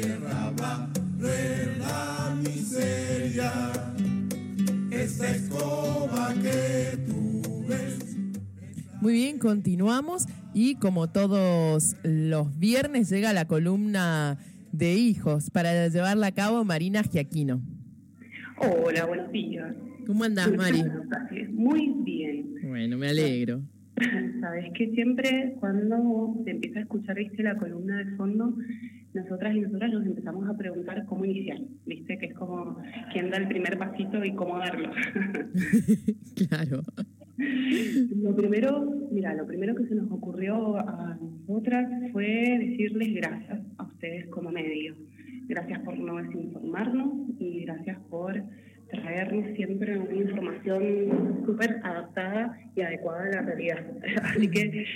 tierra barre la miseria. Esta escoba que tú ves. Muy bien, continuamos y como todos los viernes llega la columna de hijos para llevarla a cabo Marina Giaquino. Hola, buenos días. ¿Cómo andás, Mari? Muy bien. Bueno, me alegro. Sabes que siempre cuando se empieza a escuchar viste la columna de fondo, nosotras y nosotras nos empezamos a preguntar cómo iniciar, viste que es como quién da el primer pasito y cómo darlo. claro. Lo primero, mira, lo primero que se nos ocurrió a nosotras fue decirles gracias a ustedes como medio. Gracias por no desinformarnos y gracias por traernos siempre una información súper adaptada y adecuada a la realidad. Así que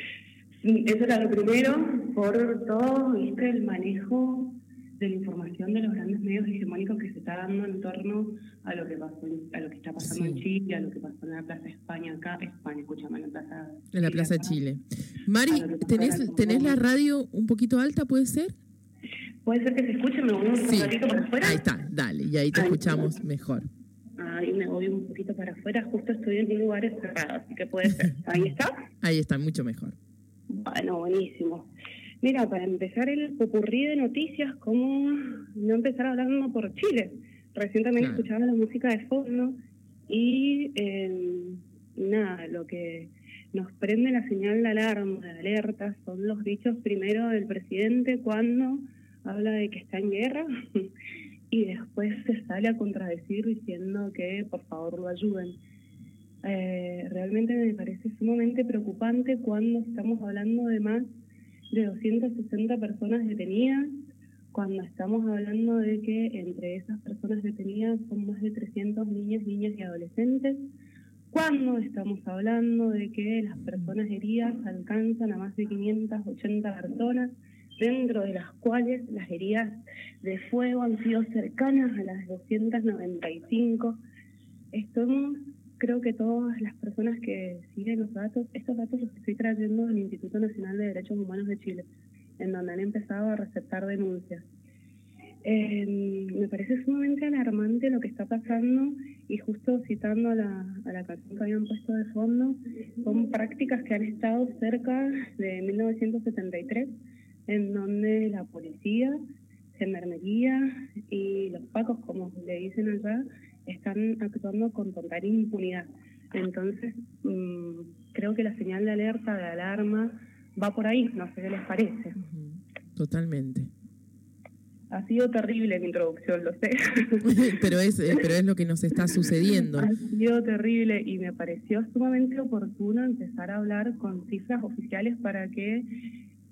eso era lo primero, por todo, viste, el manejo de la información de los grandes medios hegemónicos que se está dando en torno a lo que pasó a lo que está pasando en Chile, a lo que pasó en la Plaza España acá, España, escúchame, en la Plaza En la Plaza Chile. Mari, ¿tenés, ¿tenés la radio un poquito alta, puede ser? Puede ser que se escuche, me voy un Sí. ratito para afuera. Ahí está, dale, y ahí te Ahí escuchamos mejor. Ahí me voy un poquito para afuera, justo estoy en un lugar cerrado, así que puede ser. Ahí está. Ahí está, mucho mejor. Bueno, buenísimo. Mira, para empezar el popurrí de noticias, ¿cómo no empezar hablando por Chile? Recién también Claro. escuchaba la música de fondo y eh, nada, lo que nos prende la señal de alarma, de alerta, son los dichos primero del presidente cuando habla de que está en guerra y después se sale a contradecir diciendo que por favor lo ayuden. Eh, realmente me parece sumamente preocupante cuando estamos hablando de más de 260 personas detenidas, cuando estamos hablando de que entre esas personas detenidas son más de 300 niñas, niñas y adolescentes, cuando estamos hablando de que las personas heridas alcanzan a más de 580 personas, dentro de las cuales las heridas de fuego han sido cercanas a las 295. Estamos, creo que todas las personas que siguen los datos, estos datos los estoy trayendo del Instituto Nacional de Derechos Humanos de Chile, en donde han empezado a receptar denuncias. Eh, me parece sumamente alarmante lo que está pasando y justo citando a la, a la canción que habían puesto de fondo, son prácticas que han estado cerca de 1973, en donde la policía, gendarmería y los pacos, como le dicen allá, están actuando con total impunidad. Entonces, mm, creo que la señal de alerta, de alarma, va por ahí, no sé qué les parece. Totalmente. Ha sido terrible mi introducción, lo sé. pero, es, eh, pero es lo que nos está sucediendo. Ha sido terrible y me pareció sumamente oportuno empezar a hablar con cifras oficiales para que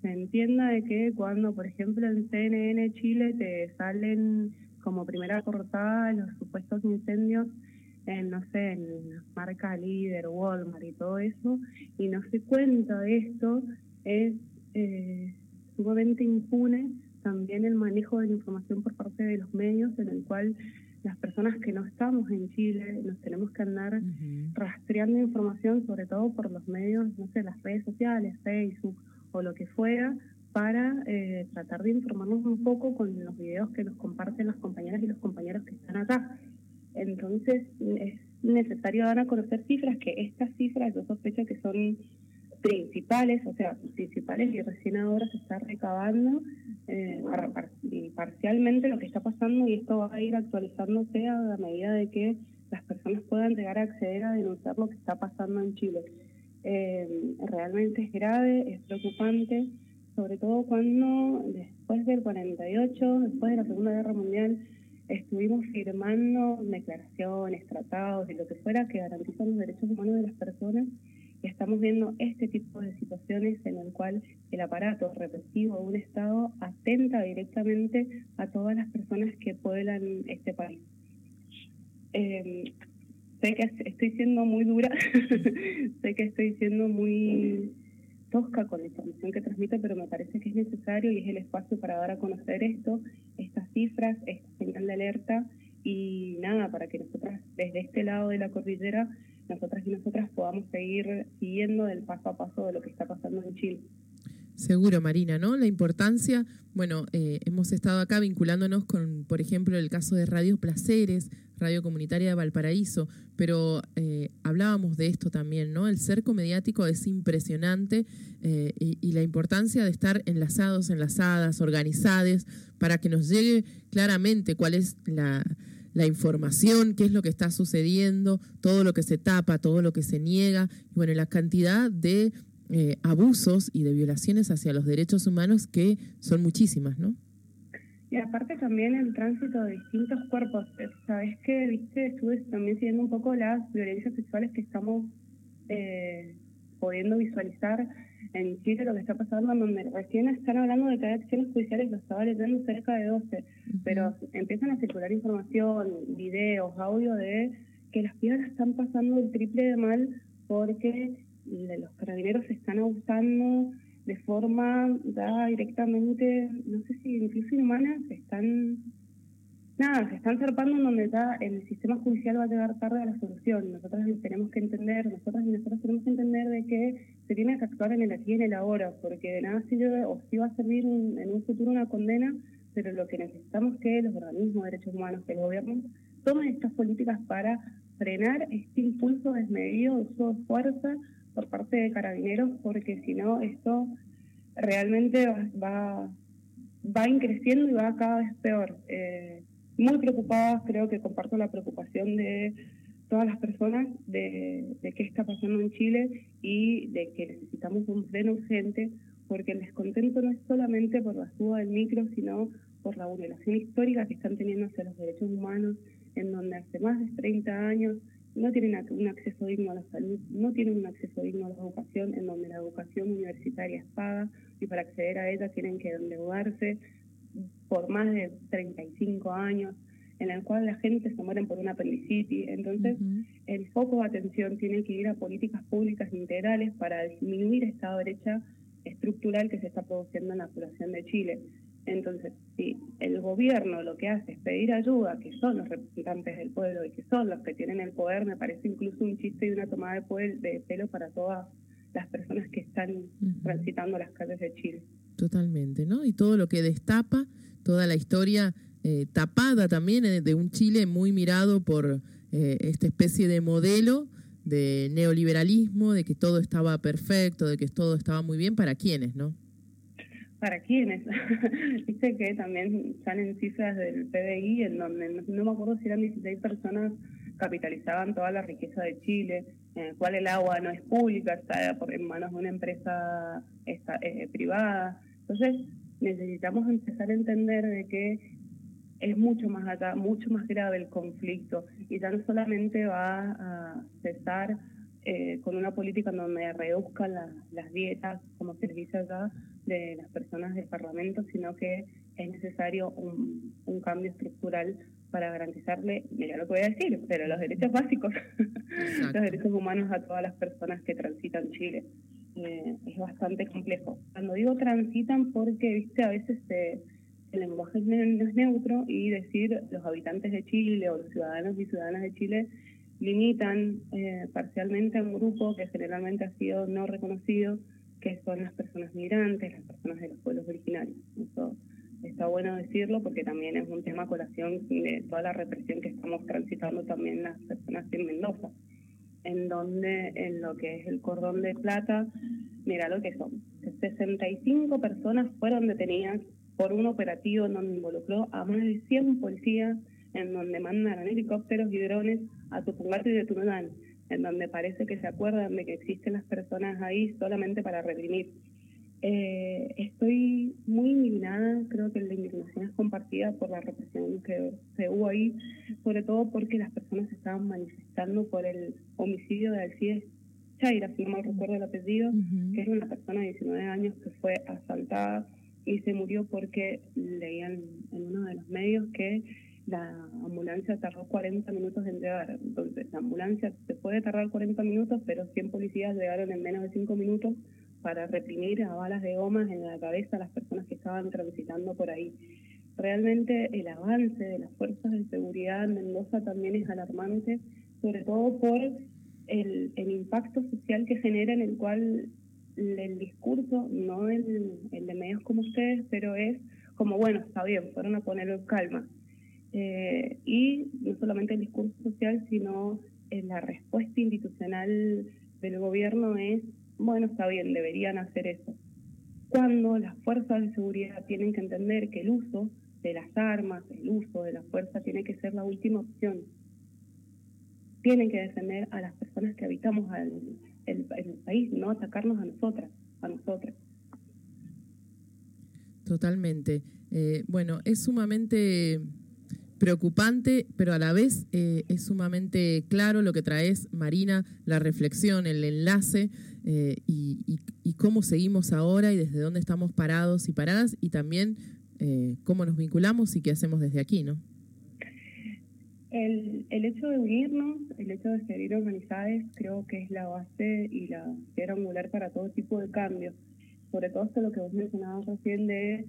se entienda de que cuando, por ejemplo, en CNN Chile te salen como primera portada los supuestos incendios en, no sé, en marca líder, Walmart y todo eso, y no se cuenta de esto, es eh, sumamente impune también el manejo de la información por parte de los medios, en el cual las personas que no estamos en Chile nos tenemos que andar Ujú. rastreando información, sobre todo por los medios, no sé, las redes sociales, Facebook o lo que fuera, para eh, tratar de informarnos un poco con los videos que nos comparten las compañeras y los compañeros que están acá. Entonces, es necesario dar a conocer cifras, que estas cifras yo sospecho que son principales, o sea, principales y recién ahora se está recabando eh, parcialmente lo que está pasando y esto va a ir actualizándose a medida de que las personas puedan llegar a acceder a denunciar lo que está pasando en Chile. Eh, realmente es grave, es preocupante, sobre todo cuando después del 48, después de la Segunda Guerra Mundial, estuvimos firmando declaraciones, tratados y lo que fuera que garantizan los derechos humanos de las personas y estamos viendo este tipo de situaciones en el cual el aparato represivo de un Estado atenta directamente a todas las personas que pueblan este país. Eh, sé que estoy siendo muy dura, sé que estoy siendo muy tosca con la información que transmite, pero me parece que es necesario y es el espacio para dar a conocer esto, estas cifras, esta señal de alerta y nada, para que nosotras desde este lado de la cordillera, nosotras y nosotras podamos seguir siguiendo el paso a paso de lo que está pasando en Chile. Seguro, Marina, ¿no? La importancia, bueno, eh, hemos estado acá vinculándonos con, por ejemplo, el caso de Radio Placeres, Radio Comunitaria de Valparaíso, pero eh, hablábamos de esto también, ¿no? El cerco mediático es impresionante eh, y, la importancia de estar enlazados, enlazadas, organizadas, para que nos llegue claramente cuál es la, la información, qué es lo que está sucediendo, todo lo que se tapa, todo lo que se niega, y bueno, la cantidad de eh, abusos y de violaciones hacia los derechos humanos que son muchísimas, ¿no? Y aparte también el tránsito de distintos cuerpos. Sabes que, viste, estuve también siguiendo un poco las violencias sexuales que estamos eh, pudiendo visualizar en Chile, lo que está pasando, donde recién están hablando de que hay acciones judiciales, lo estaba leyendo cerca de 12, pero empiezan a circular información, videos, audio de que las piedras están pasando el triple de mal porque los carabineros se están abusando de forma ya directamente, no sé si incluso inhumana, se están, nada, se están zarpando en donde ya el sistema judicial va a llegar tarde a la solución. Nosotros tenemos que entender, nosotros y nosotros tenemos que entender de que se tiene que actuar en el aquí y en el ahora, porque de nada sirve o si va a servir en un futuro una condena, pero lo que necesitamos es que los organismos de derechos humanos, que el gobierno, tomen estas políticas para frenar este impulso desmedido de uso de fuerza por parte de carabineros, porque si no, esto realmente va, va increciendo y va cada vez peor. Eh, muy preocupadas, creo que comparto la preocupación de todas las personas de, de qué está pasando en Chile y de que necesitamos un freno urgente, porque el descontento no es solamente por la suba del micro, sino por la vulneración histórica que están teniendo hacia los derechos humanos, en donde hace más de 30 años no tienen un acceso digno a la salud, no tienen un acceso digno a la educación, en donde la educación universitaria es paga y para acceder a ella tienen que endeudarse por más de 35 años, en el cual la gente se muere por una apendicitis. Entonces, el foco de atención tiene que ir a políticas públicas integrales para disminuir esta brecha estructural que se está produciendo en la población de Chile. Entonces, si el gobierno lo que hace es pedir ayuda, que son los representantes del pueblo y que son los que tienen el poder, me parece incluso un chiste y una tomada de, poder, de pelo para todas las personas que están transitando las calles de Chile. Totalmente, ¿no? Y todo lo que destapa, toda la historia eh, tapada también eh, de un Chile muy mirado por eh, esta especie de modelo de neoliberalismo, de que todo estaba perfecto, de que todo estaba muy bien, ¿para quiénes, no? ¿Para quiénes? Dice que también salen cifras del PBI en donde no, me acuerdo si eran 16 personas capitalizaban toda la riqueza de Chile, en el cual el agua no es pública, está en manos de una empresa eh, privada. Entonces necesitamos empezar a entender de que es mucho más acá, mucho más grave el conflicto y ya no solamente va a cesar eh, con una política donde reduzcan las dietas, como se dice de las personas del Parlamento, sino que es necesario un, cambio estructural para garantizarle, mira lo que voy a decir, pero los derechos básicos, los derechos humanos a todas las personas que transitan Chile. Eh, es bastante complejo. Cuando digo transitan, porque, viste, a veces el lenguaje no es neutro y decir los habitantes de Chile o los ciudadanos y ciudadanas de Chile limitan eh, parcialmente a un grupo que generalmente ha sido no reconocido que son las personas migrantes, las personas de los pueblos originarios. Eso está bueno decirlo porque también es un tema colación de toda la represión que estamos transitando también las personas en Mendoza, en donde en lo que es el cordón de plata, mira lo que son, 65 personas fueron detenidas por un operativo en donde involucró a más de 100 policías, en donde mandaron helicópteros y drones a Tupungato y de Tununán en donde parece que se acuerdan de que existen las personas ahí solamente para reprimir. Eh, estoy muy indignada, creo que la indignación es compartida por la represión que se hubo ahí, sobre todo porque las personas estaban manifestando por el homicidio de Alcides Chaira, si no mal recuerdo el apellido, que era una persona de 19 años que fue asaltada y se murió porque leían en uno de los medios que la ambulancia tardó 40 minutos en llegar. Entonces, la ambulancia se puede tardar 40 minutos, pero 100 policías llegaron en menos de 5 minutos para reprimir a balas de gomas en la cabeza a las personas que estaban transitando por ahí. Realmente el avance de las fuerzas de seguridad en Mendoza también es alarmante, sobre todo por el, el impacto social que genera en el cual el discurso, no el, el, de medios como ustedes, pero es como, bueno, está bien, fueron a ponerlo en calma. Eh, y no solamente el discurso social, sino eh, la respuesta institucional del gobierno es, bueno, está bien, deberían hacer eso. Cuando las fuerzas de seguridad tienen que entender que el uso de las armas, el uso de la fuerza tiene que ser la última opción. Tienen que defender a las personas que habitamos el, país, no atacarnos a nosotras, a nosotras. Totalmente. Eh, bueno, es sumamente preocupante, pero a la vez eh, es sumamente claro lo que traes, Marina, la reflexión, el enlace eh, y, cómo seguimos ahora y desde dónde estamos parados y paradas y también eh, cómo nos vinculamos y qué hacemos desde aquí, ¿no? El, el hecho de unirnos, el hecho de seguir organizadas, creo que es la base y la piedra angular para todo tipo de cambios. Sobre todo esto lo que vos mencionabas recién de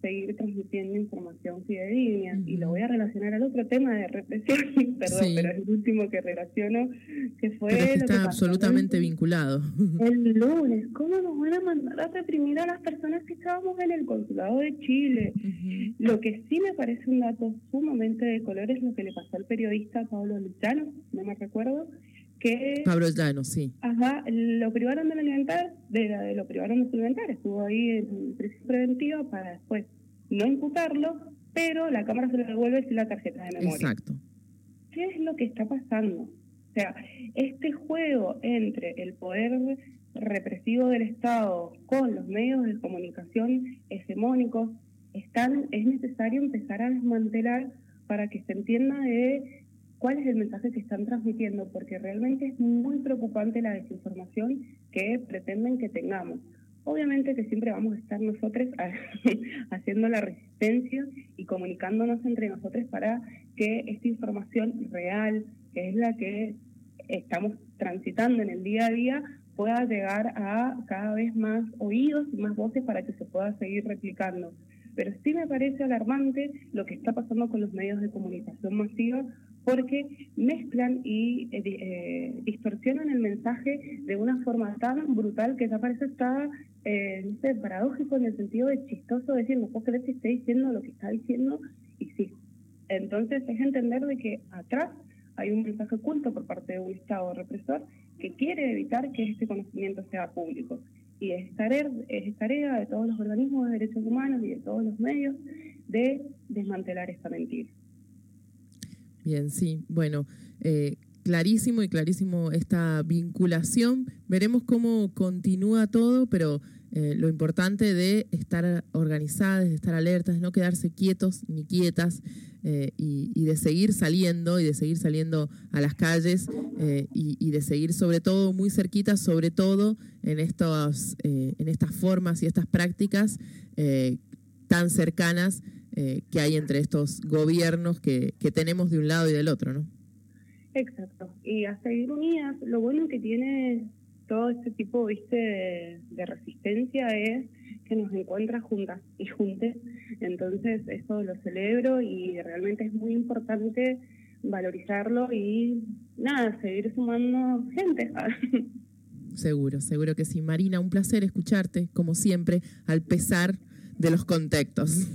seguir transmitiendo información fidedigna. Y lo voy a relacionar al otro tema de represión, perdón, pero es el último que relaciono, que fue... que está absolutamente vinculado. El lunes, ¿cómo nos van a mandar a reprimir a las personas que estábamos en el consulado de Chile? Lo que sí me parece un dato sumamente de color es lo que le pasó al periodista Pablo Luchano, no me recuerdo, que... Pablo Llano, sí. Ajá, lo privaron de alimentar, de, lo privaron de su alimentar, estuvo ahí en prisión preventiva para después no imputarlo, pero la Cámara se lo devuelve sin la tarjeta de memoria. Exacto. ¿Qué es lo que está pasando? O sea, este juego entre el poder represivo del Estado con los medios de comunicación hegemónicos, están, es necesario empezar a desmantelar para que se entienda de cuál es el mensaje que están transmitiendo, porque realmente es muy preocupante la desinformación que pretenden que tengamos. Obviamente que siempre vamos a estar nosotros haciendo la resistencia y comunicándonos entre nosotros para que esta información real, que es la que estamos transitando en el día a día, pueda llegar a cada vez más oídos y más voces para que se pueda seguir replicando. Pero sí me parece alarmante lo que está pasando con los medios de comunicación masiva porque mezclan y eh, eh, distorsionan el mensaje de una forma tan brutal que ya parece estar eh, paradójico en el sentido de chistoso decir, no puedo creer que esté diciendo lo que está diciendo, y sí. Entonces es entender de que atrás hay un mensaje oculto por parte de un Estado represor que quiere evitar que este conocimiento sea público. Y es tarea, es tarea de todos los organismos de derechos humanos y de todos los medios de desmantelar esta mentira. Bien, sí. Bueno, eh, clarísimo y clarísimo esta vinculación. Veremos cómo continúa todo, pero eh, lo importante de estar organizadas, de estar alertas, de no quedarse quietos ni quietas eh, y, de seguir saliendo y de seguir saliendo a las calles y, y, de seguir sobre todo muy cerquitas, sobre todo en, estos, en estas formas y estas prácticas tan cercanas eh, que hay entre estos gobiernos que, que tenemos de un lado y del otro, ¿no? Exacto. Y a seguir unidas, lo bueno que tiene todo este tipo ¿viste, de, resistencia es que nos encuentra juntas y juntes. Entonces, eso lo celebro y realmente es muy importante valorizarlo y nada, seguir sumando gente. Seguro, seguro que sí. Marina, un placer escucharte, como siempre, al pesar de los contextos.